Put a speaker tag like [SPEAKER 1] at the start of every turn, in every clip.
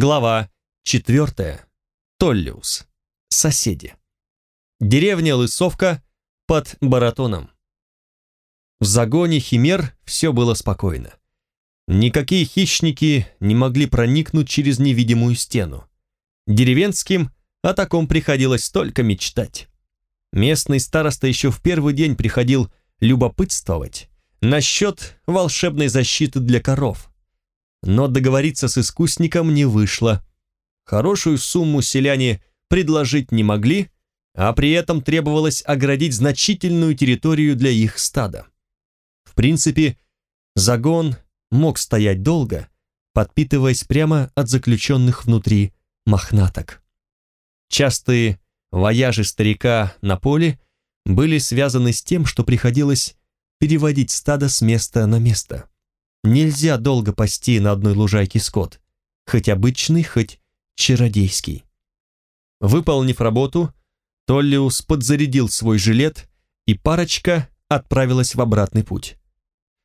[SPEAKER 1] Глава 4. Толлиус. Соседи. Деревня Лысовка под Баратоном. В загоне химер все было спокойно. Никакие хищники не могли проникнуть через невидимую стену. Деревенским о таком приходилось только мечтать. Местный староста еще в первый день приходил любопытствовать насчет волшебной защиты для коров. Но договориться с искусником не вышло. Хорошую сумму селяне предложить не могли, а при этом требовалось оградить значительную территорию для их стада. В принципе, загон мог стоять долго, подпитываясь прямо от заключенных внутри мохнаток. Частые вояжи старика на поле были связаны с тем, что приходилось переводить стадо с места на место. Нельзя долго пасти на одной лужайке скот, хоть обычный, хоть чародейский. Выполнив работу, Толлиус подзарядил свой жилет, и парочка отправилась в обратный путь.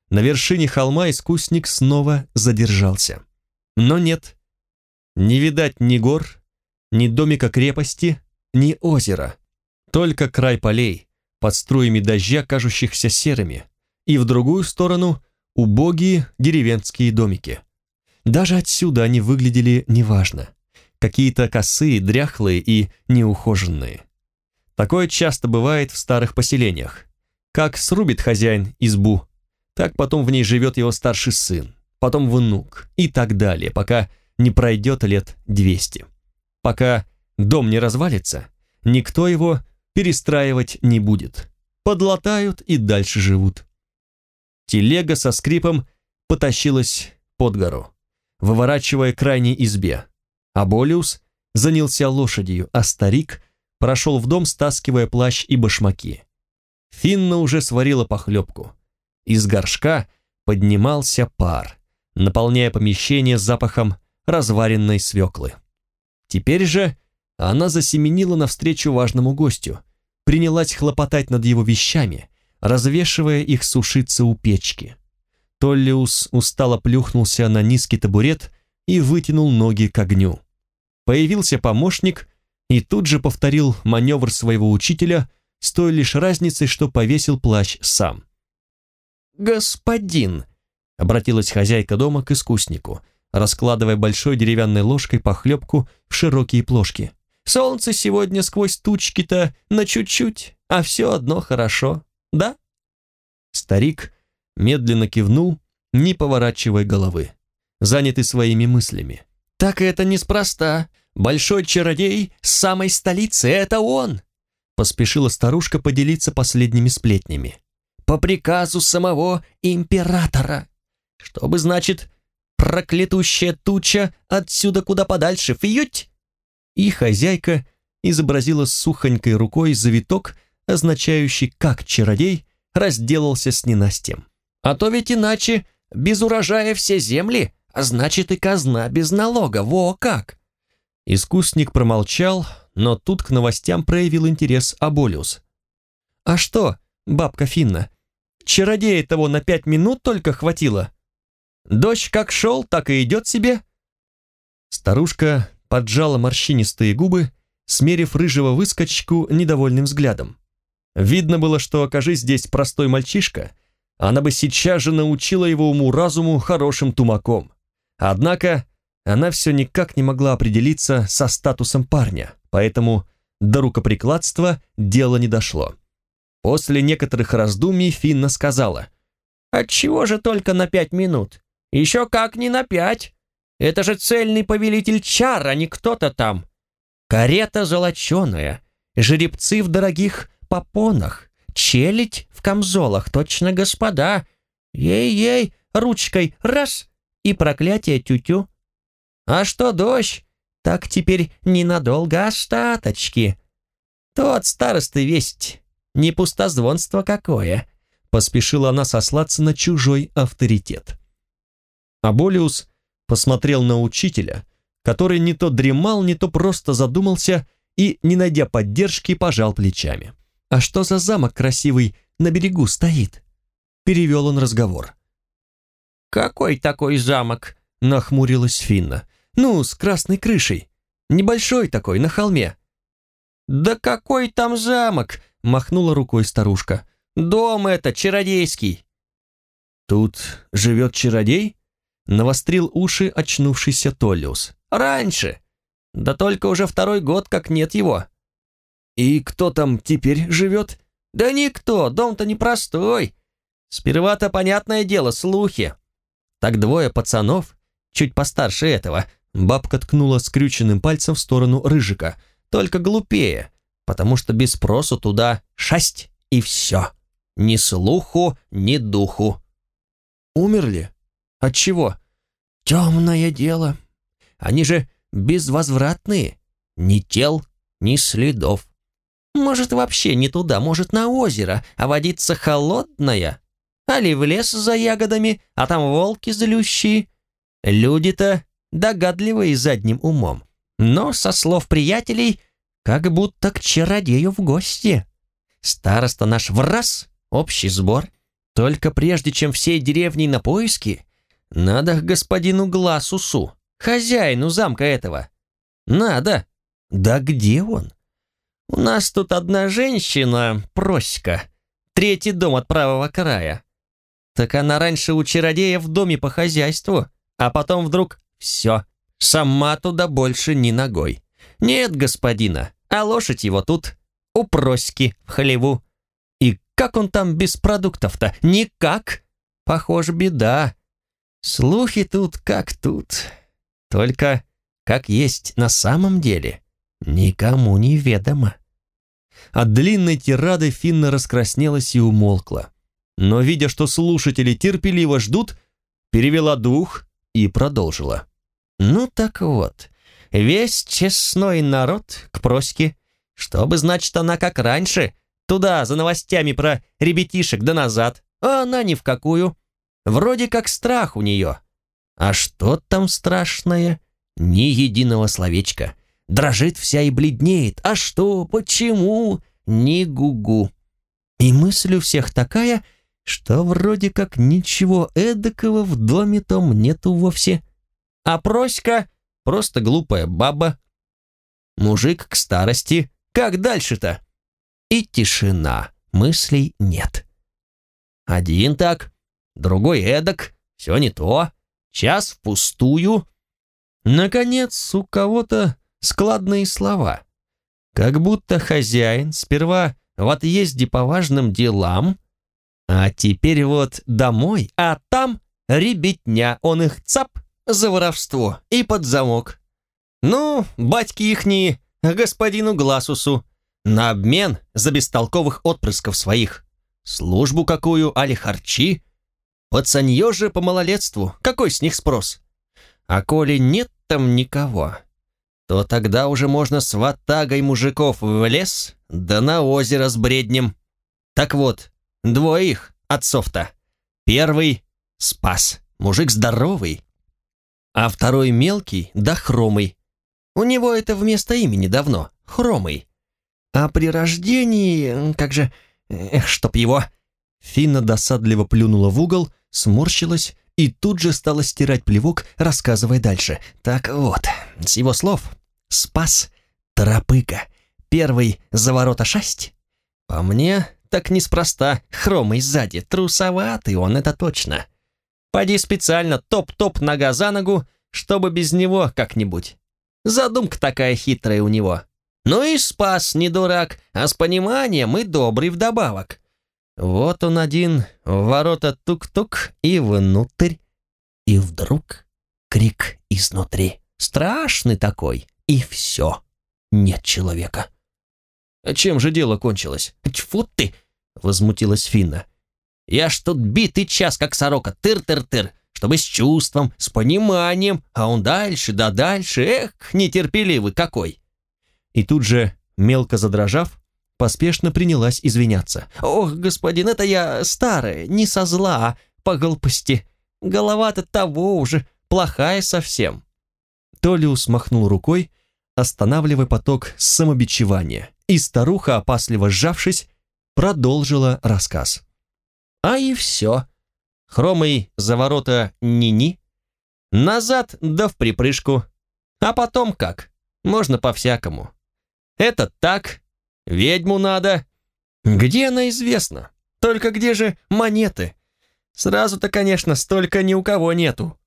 [SPEAKER 1] На вершине холма искусник снова задержался. Но нет, не видать ни гор, ни домика крепости, ни озера, только край полей, под струями дождя, кажущихся серыми, и в другую сторону убогие деревенские домики. Даже отсюда они выглядели неважно. Какие-то косые, дряхлые и неухоженные. Такое часто бывает в старых поселениях. Как срубит хозяин избу, так потом в ней живет его старший сын, потом внук и так далее, пока не пройдет лет 200. Пока дом не развалится, никто его перестраивать не будет. Подлатают и дальше живут. Телега со скрипом потащилась под гору, выворачивая крайней избе. А Болиус занялся лошадью, а старик прошел в дом, стаскивая плащ и башмаки. Финна уже сварила похлебку. Из горшка поднимался пар, наполняя помещение запахом разваренной свеклы. Теперь же она засеменила навстречу важному гостю, принялась хлопотать над его вещами, развешивая их сушиться у печки. Толлиус устало плюхнулся на низкий табурет и вытянул ноги к огню. Появился помощник и тут же повторил маневр своего учителя с той лишь разницей, что повесил плащ сам. «Господин!» — обратилась хозяйка дома к искуснику, раскладывая большой деревянной ложкой похлебку в широкие плошки. «Солнце сегодня сквозь тучки-то на чуть-чуть, а все одно хорошо, да?» Старик медленно кивнул, не поворачивая головы, занятый своими мыслями. «Так это неспроста. Большой чародей с самой столицы, это он!» Поспешила старушка поделиться последними сплетнями. «По приказу самого императора. Что бы значит проклятущая туча отсюда куда подальше, фьють!» И хозяйка изобразила сухонькой рукой завиток, означающий, как чародей разделался с ненастьем. «А то ведь иначе без урожая все земли, а значит и казна без налога, во как!» Искусник промолчал, но тут к новостям проявил интерес Аболиус. «А что, бабка Финна, чародея того на пять минут только хватило?» Дождь как шел, так и идет себе». Старушка поджала морщинистые губы, смерив рыжего выскочку недовольным взглядом. Видно было, что, окажись здесь простой мальчишка, она бы сейчас же научила его уму-разуму хорошим тумаком. Однако она все никак не могла определиться со статусом парня, поэтому до рукоприкладства дело не дошло. После некоторых раздумий Финна сказала, «Отчего же только на пять минут? Еще как не на пять. Это же цельный повелитель чар, а не кто-то там. Карета золоченая, жеребцы в дорогих попонах, челядь в камзолах, точно господа. Ей-ей, ручкой раз, и проклятие тю-тю. А что дождь? Так теперь ненадолго остаточки. Тот старосты весть, не пустозвонство какое. Поспешила она сослаться на чужой авторитет. Аболиус посмотрел на учителя, который не то дремал, не то просто задумался и, не найдя поддержки, пожал плечами. «А что за замок красивый на берегу стоит?» Перевел он разговор. «Какой такой замок?» — нахмурилась Финна. Ну, с красной крышей. Небольшой такой, на холме».
[SPEAKER 2] «Да какой там замок?» — махнула рукой старушка. «Дом это, чародейский».
[SPEAKER 1] «Тут живет чародей?» — навострил уши очнувшийся Толлиус.
[SPEAKER 2] «Раньше. Да только уже второй год, как нет его».
[SPEAKER 1] «И кто там теперь живет?»
[SPEAKER 2] «Да никто, дом-то непростой. Сперва-то, понятное дело, слухи. Так двое пацанов, чуть постарше этого, бабка ткнула скрюченным пальцем в сторону Рыжика, только глупее, потому что без спросу туда шасть и все. Ни слуху, ни духу.
[SPEAKER 1] Умерли? От чего?
[SPEAKER 2] Темное дело. Они же безвозвратные. Ни тел, ни следов. Может, вообще не туда, может, на озеро, а водица холодная. Али в лес за ягодами, а там волки злющие. Люди-то догадливые задним умом. Но, со слов приятелей, как будто к чародею в гости. Староста наш в раз, общий сбор. Только прежде, чем всей деревней на поиски, надо господину Гласусу, хозяину замка этого. Надо. Да где он? У нас тут одна женщина, Проська, третий дом от правого края. Так она раньше у чародея в доме по хозяйству, а потом вдруг все, сама туда больше ни ногой. Нет господина, а лошадь его тут, у Проськи в хлеву. И как он там без продуктов-то? Никак. Похоже, беда. Слухи тут как тут. Только как есть на самом деле, никому не ведомо.
[SPEAKER 1] От длинной тирады Финна раскраснелась и умолкла. Но, видя, что слушатели терпеливо ждут, перевела дух и продолжила.
[SPEAKER 2] «Ну так вот, весь честной народ к проське, чтобы, значит, она как раньше, туда, за новостями про ребятишек да назад, а она ни в какую. Вроде как страх у нее. А что там страшное? Ни единого словечка. Дрожит вся и бледнеет. А что? Почему? Ни гугу. И мысль у всех такая, что вроде как ничего эдакого в доме том нету вовсе. А Проська просто глупая баба. Мужик к старости. Как дальше-то? И тишина. Мыслей нет. Один так, другой эдак, все не то. Час впустую. Наконец, у кого-то складные слова. Как будто хозяин сперва в отъезде по важным делам, а теперь вот домой, а там ребятня, он их цап за воровство и под замок. Ну, батьки ихние, господину Гласусу, на обмен за бестолковых отпрысков своих. Службу какую, али харчи? Пацанье же по малолетству, какой с них спрос? А коли нет там никого, то тогда уже можно с ватагой мужиков в лес, да на озеро с бреднем. Так вот, двоих отцов-то. Первый спас, мужик здоровый, а второй мелкий да хромый. У него это вместо имени давно, хромый. А при рождении, как же, эх, чтоб его... Финна досадливо плюнула в угол, сморщилась и тут же стала стирать плевок, рассказывая дальше. Так вот, с его слов, спас Торопыга, первый за ворота шасть. По мне, так неспроста, хромый сзади, трусоватый он, это точно. Пойди специально топ-топ нога за ногу, чтобы без него как-нибудь. Задумка такая хитрая у него. Ну и спас, не дурак, а с пониманием и добрый вдобавок. Вот он один, в ворота тук-тук и внутрь. И вдруг крик изнутри. Страшный такой. И все. Нет человека.
[SPEAKER 1] А чем же дело кончилось?
[SPEAKER 2] Тьфу ты! Возмутилась Финна. Я ж тут битый час, как сорока, тыр-тыр-тыр, чтобы с чувством, с пониманием, а он дальше, да дальше, эх, нетерпеливый какой.
[SPEAKER 1] И тут же, мелко задрожав, поспешно принялась извиняться.
[SPEAKER 2] «Ох, господин, это я старая, не со зла, а по глупости. Голова-то того уже, плохая совсем».
[SPEAKER 1] Толиус махнул рукой, останавливая поток самобичевания, и старуха, опасливо сжавшись, продолжила рассказ.
[SPEAKER 2] А и все. Хромый за ворота ни-ни, назад да в припрыжку, А потом как? Можно по-всякому. Это так, ведьму надо. Где она известна? Только где же монеты? Сразу-то, конечно, столько ни у кого нету.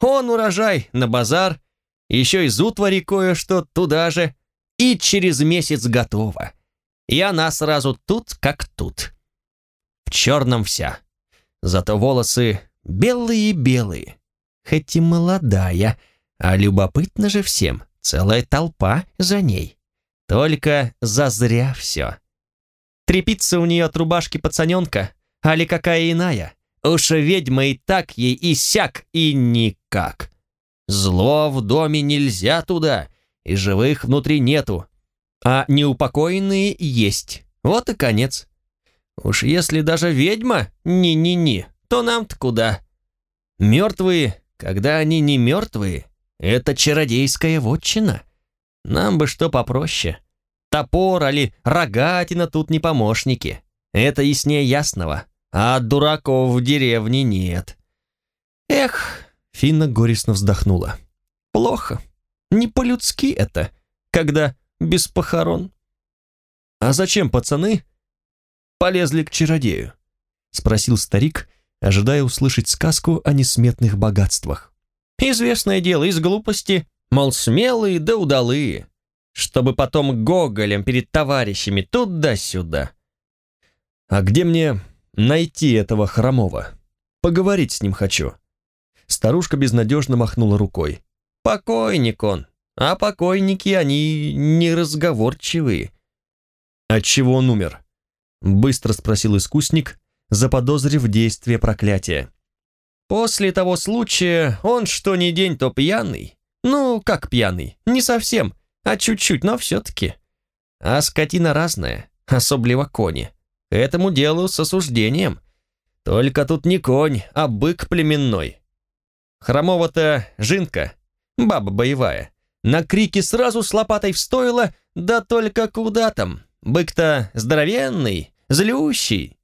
[SPEAKER 2] Он урожай на базар, еще из утвари кое-что туда же, и через месяц готово. И она сразу тут, как тут. В черном вся. Зато волосы белые-белые, хоть и молодая, а любопытно же всем, целая толпа за ней. Только зазря все. Трепится у нее от рубашки пацаненка, али какая иная. Уж ведьма и так ей и сяк, и никак. Зло в доме нельзя туда, и живых внутри нету. А неупокоенные есть. Вот и конец. Уж если даже ведьма ни-ни-ни, то нам-то куда? Мертвые, когда они не мертвые, это чародейская вотчина. Нам бы что попроще. Топор или рогатина тут не помощники. Это яснее ясного. А дураков в деревне нет. Эх, Финна горестно вздохнула. Плохо. Не по-людски это, когда без похорон. А зачем пацаны полезли к чародею? Спросил старик, ожидая услышать сказку о несметных богатствах. Известное дело, из глупости, мол, смелые да удалые, чтобы потом гоголем перед товарищами туда-сюда. А где мне найти этого хромого. Поговорить с ним хочу». Старушка безнадежно махнула рукой. «Покойник он, а покойники они неразговорчивые». «Отчего он умер?» Быстро спросил искусник, заподозрив действие проклятия. «После того случая он что ни день, то пьяный. Ну, как пьяный, не совсем, а чуть-чуть, но все-таки. А скотина разная, особливо кони этому делу с осуждением. Только тут не конь, а бык племенной. Хромого-то жинка, баба боевая, на крики сразу с лопатой встоила, да только куда там. Бык-то здоровенный, злющий.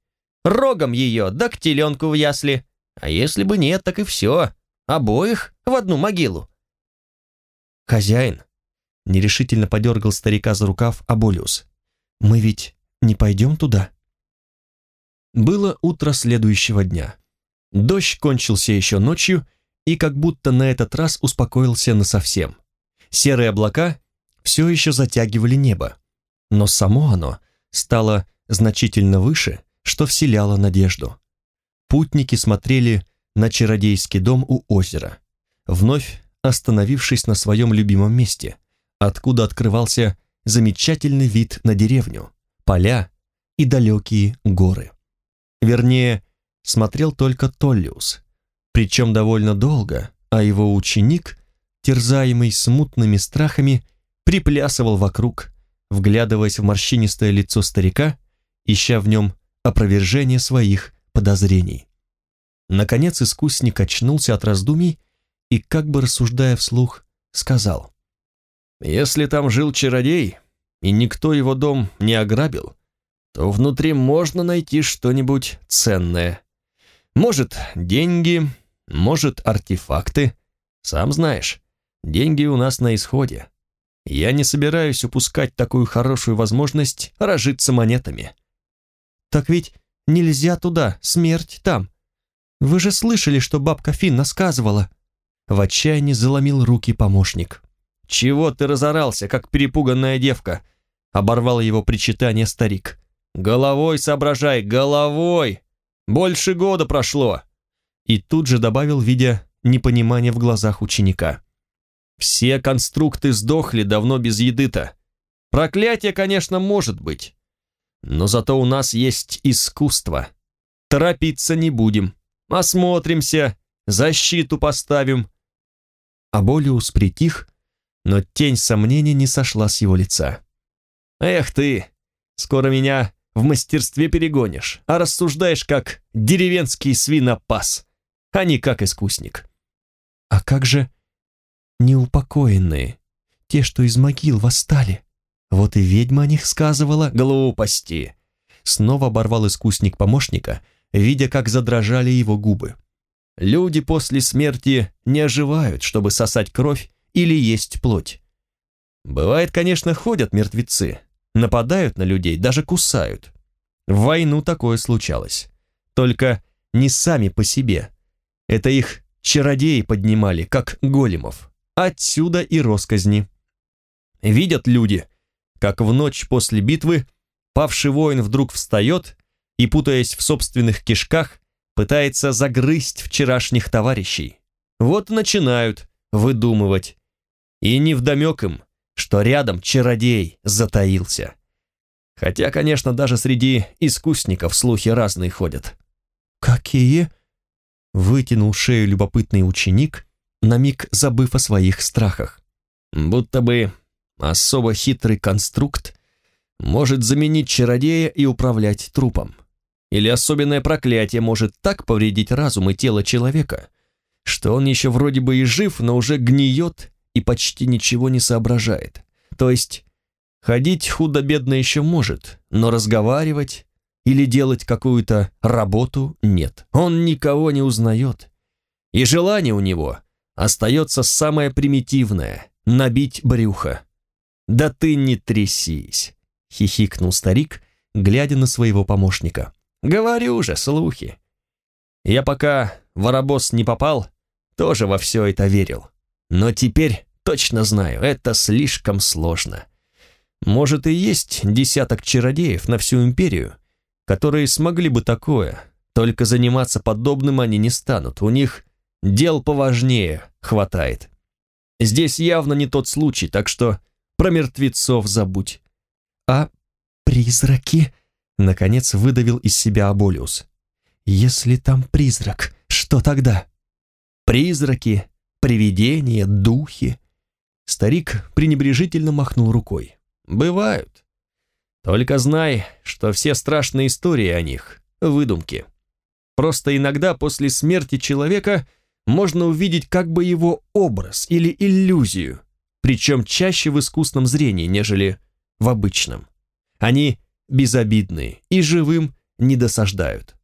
[SPEAKER 2] Рогом ее, да к теленку в ясли. А если бы нет, так и все. Обоих в одну могилу. Хозяин нерешительно подергал старика за рукав Аболиус. «Мы ведь не пойдем туда?» Было утро следующего дня. Дождь кончился еще ночью и как будто на этот раз успокоился насовсем. Серые облака все еще затягивали небо, но само оно стало значительно выше, что вселяло надежду. Путники смотрели на чародейский дом у озера, вновь остановившись на своем любимом месте, откуда открывался замечательный вид на деревню, поля и далекие горы. Вернее, смотрел только Толлиус, причем довольно долго, а его ученик, терзаемый смутными страхами, приплясывал вокруг, вглядываясь в морщинистое лицо старика, ища в нем опровержение своих подозрений. Наконец искусник очнулся от раздумий и, как бы рассуждая вслух, сказал, «Если там жил чародей, и никто его дом не ограбил, то внутри можно найти что-нибудь ценное. Может, деньги, может, артефакты. Сам знаешь, деньги у нас на исходе. Я не собираюсь упускать такую хорошую возможность разжиться монетами. Так ведь нельзя туда, смерть там. Вы же слышали, что бабка Финна сказывала. В отчаянии заломил руки помощник. «Чего ты разорался, как перепуганная девка?» Оборвал его причитание старик. «Головой соображай, головой! Больше года прошло!» И тут же добавил, видя непонимание в глазах ученика. «Все конструкты сдохли давно без еды-то. Проклятие, конечно, может быть. Но зато у нас есть искусство. Торопиться не будем. Осмотримся, защиту поставим». Аболиус притих, но тень сомнения не сошла с его лица. «Эх ты, скоро меня в мастерстве перегонишь, а рассуждаешь как деревенский свинопас, а не как искусник. А как же неупокоенные, те, что из могил восстали? Вот и ведьма о них сказывала глупости. Снова оборвал искусник помощника, видя, как задрожали его губы. Люди после смерти не оживают, чтобы сосать кровь
[SPEAKER 1] или есть плоть. Бывает, конечно, ходят мертвецы, нападают на людей, даже кусают. В войну такое случалось. Только не сами по себе. Это их чародеи поднимали, как големов. Отсюда и росказни. Видят люди, как в ночь после битвы павший воин вдруг встает и, путаясь в собственных кишках, пытается загрызть вчерашних товарищей. Вот начинают выдумывать. И невдомек им, что рядом чародей затаился. Хотя, конечно, даже среди искусников слухи разные ходят.
[SPEAKER 2] «Какие?» — вытянул шею любопытный ученик, на миг забыв о своих страхах.
[SPEAKER 1] «Будто бы особо хитрый конструкт может заменить чародея и управлять трупом. Или особенное проклятие может так повредить разум и тело человека, что он еще вроде бы и жив, но уже гниет и почти ничего не соображает. То есть ходить худо-бедно еще может, но разговаривать или делать какую-то работу нет. Он никого не узнает. И желание у него остается самое примитивное – набить брюхо. «Да ты не трясись!» — хихикнул старик, глядя на своего помощника. «Говорю же, слухи. Я пока в не попал, тоже во все это верил. Но теперь точно знаю, это слишком сложно. Может и есть десяток чародеев на всю империю, которые смогли бы такое, только заниматься подобным они не станут, у них дел поважнее хватает. Здесь явно не тот случай, так что про мертвецов забудь.
[SPEAKER 2] А призраки? Наконец выдавил из себя Аболиус. Если там призрак, что тогда?
[SPEAKER 1] Призраки, привидения, духи. Старик пренебрежительно махнул рукой. Бывают. Только знай, что все страшные истории о них — выдумки. Просто иногда после смерти человека можно увидеть как бы его образ или иллюзию, причем чаще в искусном зрении, нежели в обычном. Они безобидные и живым не досаждают.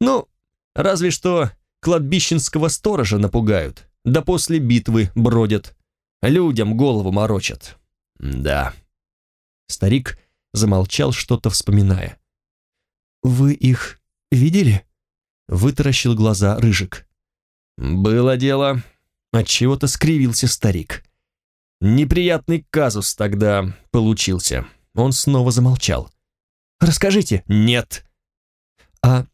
[SPEAKER 1] Ну, разве что кладбищенского сторожа напугают, да после битвы бродят, людям голову морочат. Да. Старик замолчал, что-то вспоминая.
[SPEAKER 2] «Вы их видели?» Вытаращил глаза Рыжик.
[SPEAKER 1] «Было дело». Отчего-то скривился старик. Неприятный казус тогда получился. Он снова замолчал.
[SPEAKER 2] «Расскажите».
[SPEAKER 1] «Нет».
[SPEAKER 2] «А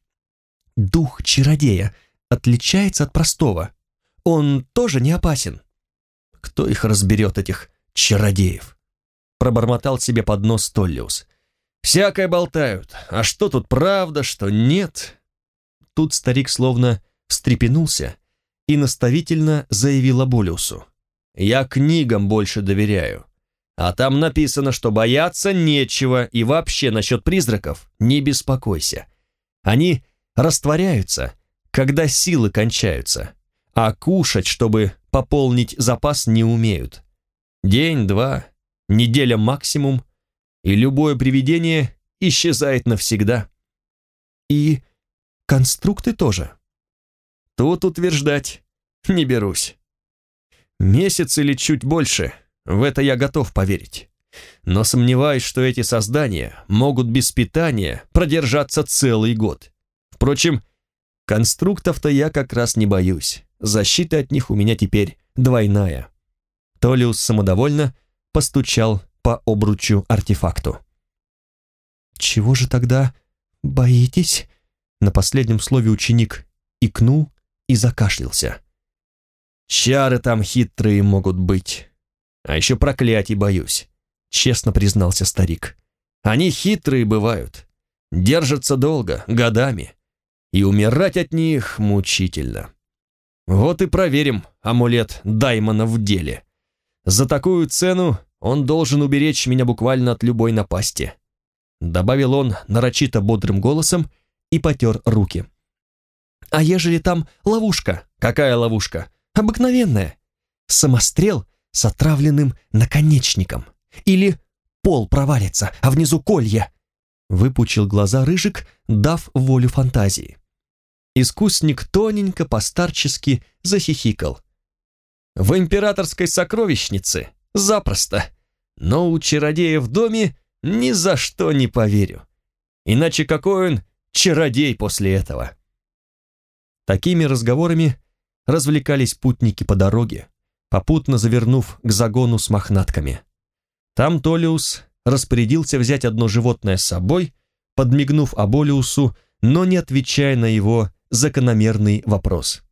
[SPEAKER 2] дух чародея отличается от простого. Он тоже не опасен».
[SPEAKER 1] «Кто их разберет, этих чародеев?» Пробормотал себе под нос Толлиус. «Всякое болтают. А что тут правда, что нет?» Тут старик словно встрепенулся и наставительно заявил Аболиусу. «Я книгам больше доверяю. А там написано, что бояться нечего, и вообще насчет призраков не беспокойся. Они растворяются, когда силы кончаются, а кушать, чтобы пополнить запас, не умеют. День-два, неделя максимум, и любое привидение исчезает навсегда.
[SPEAKER 2] И конструкты тоже.
[SPEAKER 1] Тут утверждать не берусь. Месяц или чуть больше — в это я готов поверить. Но сомневаюсь, что эти создания могут без питания продержаться целый год. Впрочем, конструктов-то я как раз не боюсь. Защита от них у меня теперь двойная. Толиус самодовольно постучал по обручу артефакту.
[SPEAKER 2] «Чего же тогда боитесь?» На последнем слове ученик икнул и закашлялся.
[SPEAKER 1] «Чары там хитрые могут быть. А еще проклятий боюсь, честно признался старик. Они хитрые бывают, держатся долго, годами, и умирать от них мучительно. Вот и проверим амулет Даймона в деле. За такую цену он должен уберечь меня буквально от любой напасти. Добавил он нарочито бодрым голосом и потер руки.
[SPEAKER 2] А ежели там ловушка?
[SPEAKER 1] Какая ловушка?
[SPEAKER 2] Обыкновенная. Самострел с отравленным наконечником. Или пол провалится, а внизу колья. Выпучил глаза Рыжик, дав волю фантазии.
[SPEAKER 1] Искусник тоненько, постарчески захихикал. В императорской сокровищнице запросто. Но у чародея в доме ни за что не поверю. Иначе какой он чародей после этого? Такими разговорами развлекались путники по дороге, попутно завернув к загону с мохнатками. Там Толиус распорядился взять одно животное с собой, подмигнув Аболиусу, но не отвечая на его закономерный вопрос.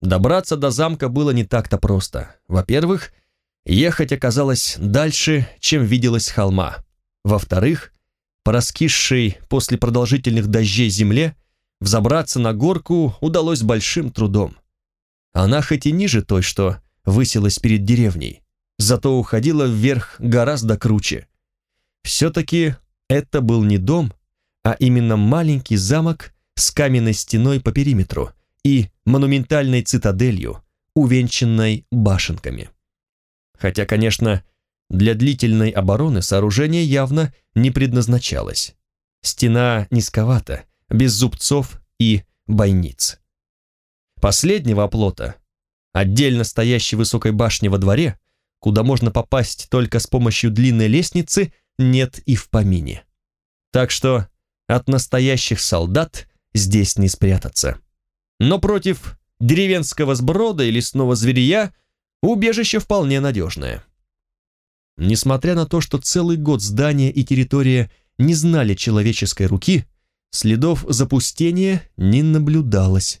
[SPEAKER 1] Добраться до замка было не так-то просто. Во-первых, ехать оказалось дальше, чем виделось холма. Во-вторых, по раскисшей после продолжительных дождей земле взобраться на горку удалось большим трудом. Она хоть и ниже той, что высилась перед деревней, зато уходила вверх гораздо круче. Все-таки это был не дом, а именно маленький замок с каменной стеной по периметру и монументальной цитаделью, увенчанной башенками. Хотя, конечно, для длительной обороны сооружение явно не предназначалось. Стена низковата, без зубцов и бойниц. Последнего оплота, отдельно стоящей высокой башни во дворе, куда можно попасть только с помощью длинной лестницы, нет и в помине. Так что от настоящих солдат здесь не спрятаться. Но против деревенского сброда и лесного зверя убежище вполне надежное. Несмотря на то, что целый год здания и территория не знали человеческой руки, следов запустения не наблюдалось.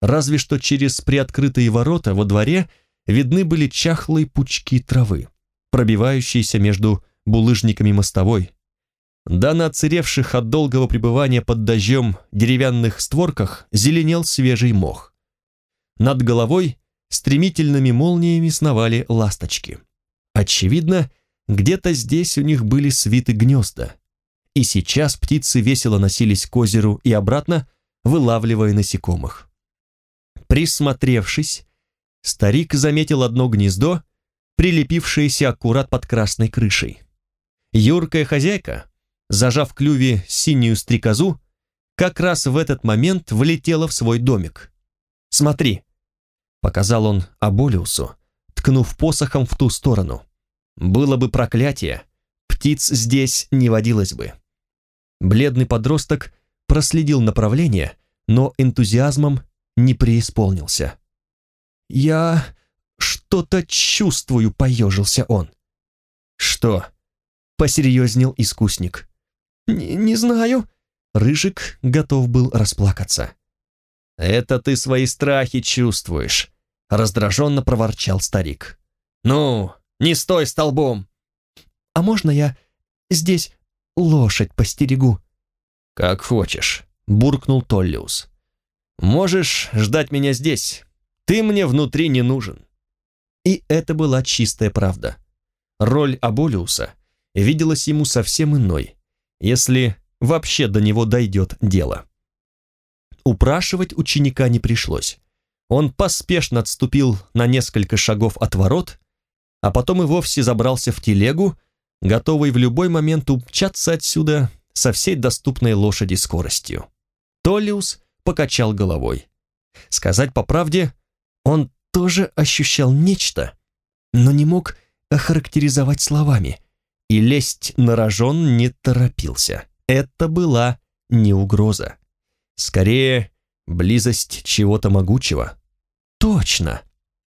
[SPEAKER 1] Разве что через приоткрытые ворота во дворе видны были чахлые пучки травы, пробивающиеся между булыжниками мостовой. Да на отсыревших от долгого пребывания под дождем деревянных створках зеленел свежий мох. Над головой стремительными молниями сновали ласточки. Очевидно, где-то здесь у них были свиты гнезда. И сейчас птицы весело носились к озеру и обратно, вылавливая насекомых. Присмотревшись, старик заметил одно гнездо, прилепившееся аккурат под красной крышей. Юркая хозяйка, зажав в клюве синюю стрекозу, как раз в этот момент влетела в свой домик. «Смотри», — показал он Аболиусу, ткнув посохом в ту сторону. «Было бы проклятие, птиц здесь не водилось бы». Бледный подросток проследил направление, но энтузиазмом не преисполнился. «Я что-то чувствую», — поежился он. «Что?» — посерьезнел искусник. «Не, не знаю». Рыжик готов был расплакаться. «Это ты свои страхи чувствуешь», — раздраженно проворчал старик. «Ну, не стой столбом!» «А можно я здесь лошадь постерегу?» «Как хочешь», — буркнул Толлиус. «Можешь ждать меня здесь. Ты мне внутри не нужен». И это была чистая правда. Роль Аболиуса виделась ему совсем иной, если вообще до него дойдет дело. Упрашивать ученика не пришлось. Он поспешно отступил на несколько шагов от ворот, а потом и вовсе забрался в телегу, готовый в любой момент умчаться отсюда со всей доступной лошади скоростью. Толлиус покачал головой. Сказать по правде, он тоже ощущал нечто, но не мог охарактеризовать словами – и лезть на рожон не торопился. Это была не угроза. Скорее, близость чего-то могучего. Точно!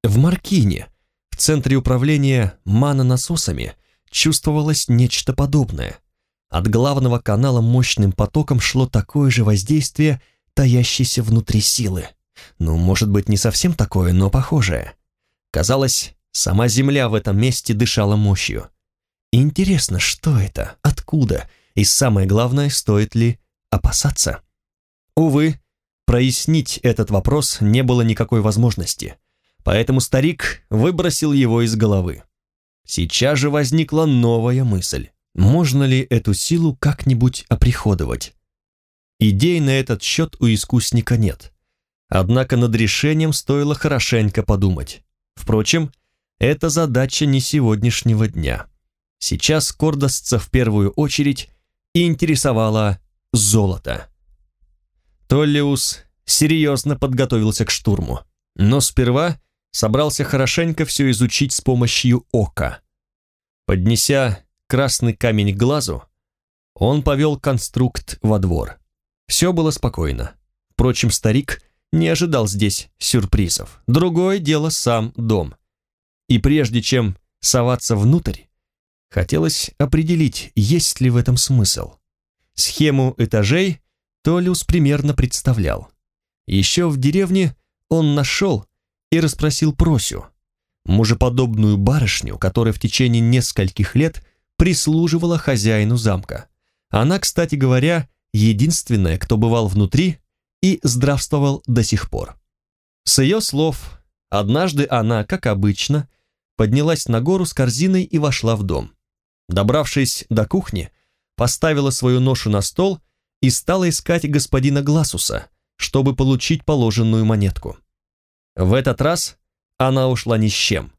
[SPEAKER 1] В Маркине, в центре управления манонасосами, чувствовалось нечто подобное. От главного канала мощным потоком шло такое же воздействие, таящееся внутри силы. Ну, может быть, не совсем такое, но похожее. Казалось, сама Земля в этом месте дышала мощью. Интересно, что это, откуда, и самое главное, стоит ли опасаться? Увы, прояснить этот вопрос не было никакой возможности, поэтому старик выбросил его из головы. Сейчас же возникла новая мысль. Можно ли эту силу как-нибудь оприходовать? Идей на этот счет у искусника нет. Однако над решением стоило хорошенько подумать. Впрочем, это задача не сегодняшнего дня. Сейчас кордосца в первую очередь интересовало золото. Толлиус серьезно подготовился к штурму, но сперва собрался хорошенько все изучить с помощью ока. Поднеся красный камень к глазу, он повел конструкт во двор. Все было спокойно. Впрочем, старик не ожидал здесь сюрпризов. Другое дело сам дом. И прежде чем соваться внутрь, хотелось определить, есть ли в этом смысл. Схему этажей Толиус примерно представлял. Еще в деревне он нашел и расспросил Просю, мужеподобную барышню, которая в течение нескольких лет прислуживала хозяину замка. Она, кстати говоря, единственная, кто бывал внутри и здравствовал до сих пор. С ее слов, однажды она, как обычно, поднялась на гору с корзиной и вошла в дом. Добравшись до кухни, поставила свою ношу на стол и стала искать господина Гласуса, чтобы получить положенную монетку. В этот раз она ушла ни с чем,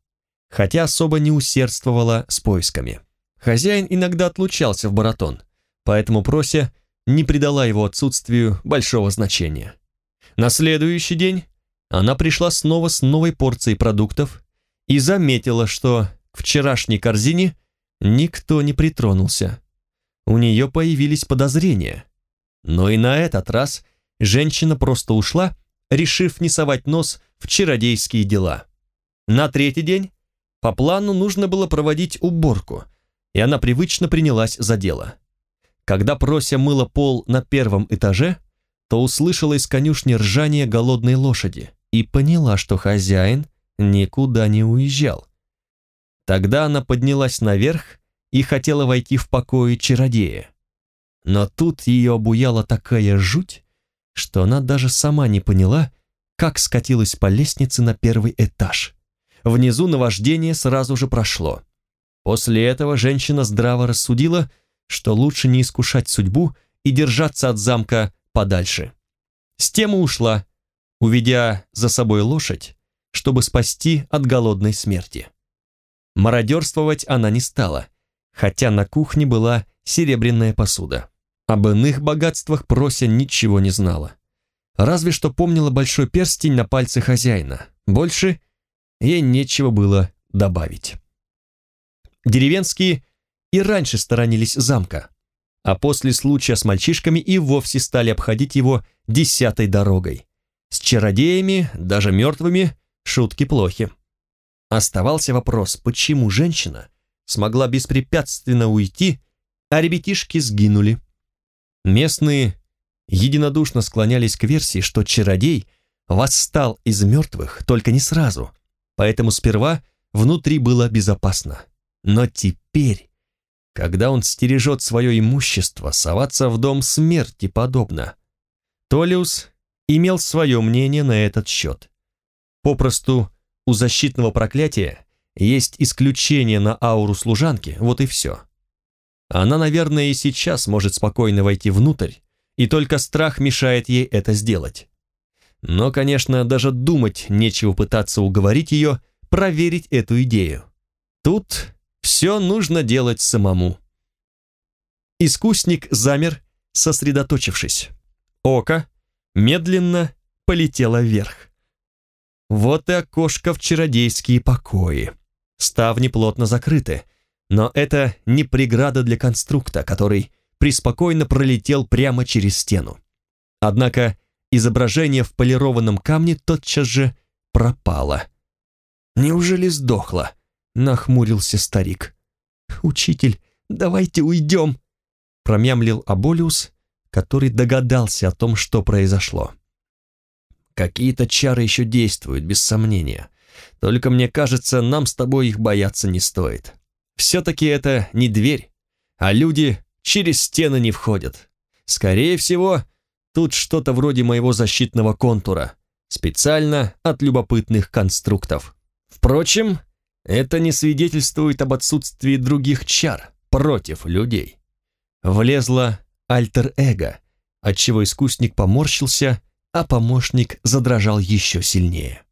[SPEAKER 1] хотя особо не усердствовала с поисками. Хозяин иногда отлучался в баратон, поэтому Прося не придала его отсутствию большого значения. На следующий день она пришла снова с новой порцией продуктов и заметила, что к вчерашней корзине никто не притронулся. У нее появились подозрения. Но и на этот раз женщина просто ушла, решив не совать нос в чародейские дела. На третий день по плану нужно было проводить уборку, и она привычно принялась за дело. Когда Прося мыла пол на первом этаже, то услышала из конюшни ржание голодной лошади и поняла, что хозяин никуда не уезжал. Тогда она поднялась наверх и хотела войти в покои чародея. Но тут ее обуяла такая жуть, что она даже сама не поняла, как скатилась по лестнице на первый этаж. Внизу наваждение сразу же прошло. После этого женщина здраво рассудила, что лучше не искушать судьбу и держаться от замка подальше. С тем и ушла, уведя за собой лошадь, чтобы спасти от голодной смерти. Мародерствовать она не стала, хотя на кухне была серебряная посуда. Об иных богатствах Прося ничего не знала. Разве что помнила большой перстень на пальце хозяина. Больше ей нечего было добавить. Деревенские и раньше сторонились замка, а после случая с мальчишками и вовсе стали обходить его десятой дорогой. С чародеями, даже мертвыми, шутки плохи. Оставался вопрос, почему женщина смогла беспрепятственно уйти, а ребятишки сгинули. Местные единодушно склонялись к версии, что чародей восстал из мертвых, только не сразу, поэтому сперва внутри было безопасно. Но теперь, когда он стережет свое имущество, соваться в дом смерти подобно. Толиус имел свое мнение на этот счет. Попросту у защитного проклятия есть исключение на ауру служанки, вот и все. Она, наверное, и сейчас может спокойно войти внутрь, и только страх мешает ей это сделать. Но, конечно, даже думать нечего пытаться уговорить ее проверить эту идею. Тут все нужно делать самому. Искусник замер, сосредоточившись. Око медленно полетело вверх. Вот и окошко в чародейские покои. Ставни плотно закрыты, но это не преграда для конструкта, который преспокойно пролетел прямо через стену. Однако изображение в полированном камне тотчас же пропало. «Неужели сдохло?» — нахмурился старик. «Учитель, давайте уйдем!» — промямлил Аболиус, который догадался о том, что произошло. «Какие-то чары еще действуют, без сомнения. Только мне кажется, нам с тобой их бояться не стоит. Все-таки это не дверь, а люди через стены не входят. Скорее всего, тут что-то вроде моего защитного контура, специально от любопытных конструктов. Впрочем, это не свидетельствует об отсутствии других чар против людей. Влезла альтер-эго, отчего искусник поморщился, а помощник задрожал еще сильнее.